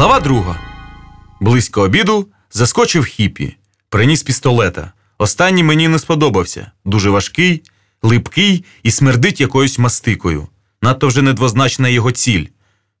Глава друга. Близько обіду заскочив хіпі, приніс пістолета. Останній мені не сподобався. Дуже важкий, липкий і смердить якоюсь мастикою. Надто вже недвозначна його ціль.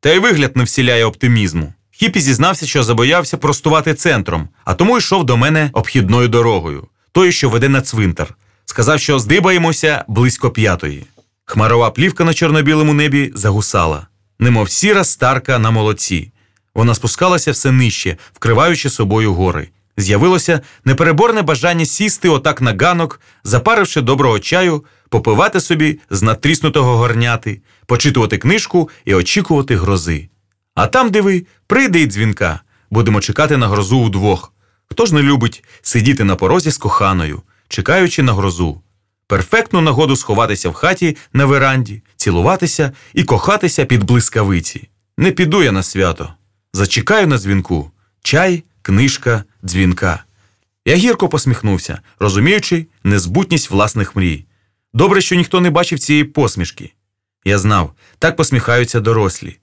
Та й вигляд не вселяє оптимізму. Хіпі зізнався, що забоявся простувати центром, а тому йшов до мене обхідною дорогою, тою, що веде на цвинтар. Сказав, що здибаємося близько п'ятої. Хмарова плівка на чорно-білому небі загусала, немов сіра старка на молоці. Вона спускалася все нижче, вкриваючи собою гори. З'явилося непереборне бажання сісти отак на ганок, запаривши доброго чаю, попивати собі з надтріснутого горняти, почитувати книжку і очікувати грози. А там, диви, прийде й дзвінка. Будемо чекати на грозу удвох. Хто ж не любить сидіти на порозі з коханою, чекаючи на грозу? Перфектну нагоду сховатися в хаті на веранді, цілуватися і кохатися під блискавиці. Не піду я на свято. Зачекаю на дзвінку. Чай, книжка, дзвінка. Я гірко посміхнувся, розуміючи незбутність власних мрій. Добре, що ніхто не бачив цієї посмішки. Я знав, так посміхаються дорослі.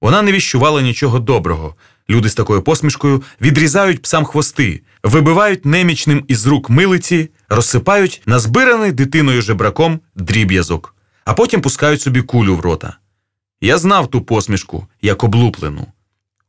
Вона не віщувала нічого доброго. Люди з такою посмішкою відрізають псам хвости, вибивають немічним із рук милиці, розсипають назбираний дитиною жебраком дріб'язок, а потім пускають собі кулю в рота. Я знав ту посмішку, як облуплену.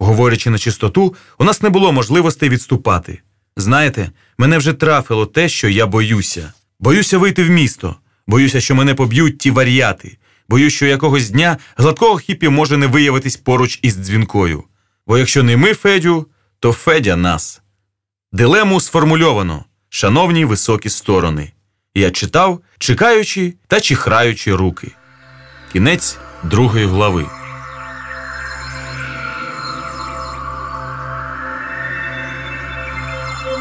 Говорячи на чистоту, у нас не було можливостей відступати. Знаєте, мене вже трафило те, що я боюся. Боюся вийти в місто, боюся, що мене поб'ють ті вар'яти. Боюсь, що якогось дня гладкого хіпі може не виявитись поруч із дзвінкою. Бо якщо не ми Федю, то Федя нас. Дилему сформульовано, шановні високі сторони. Я читав, чекаючи та чихраючи руки. Кінець другої глави.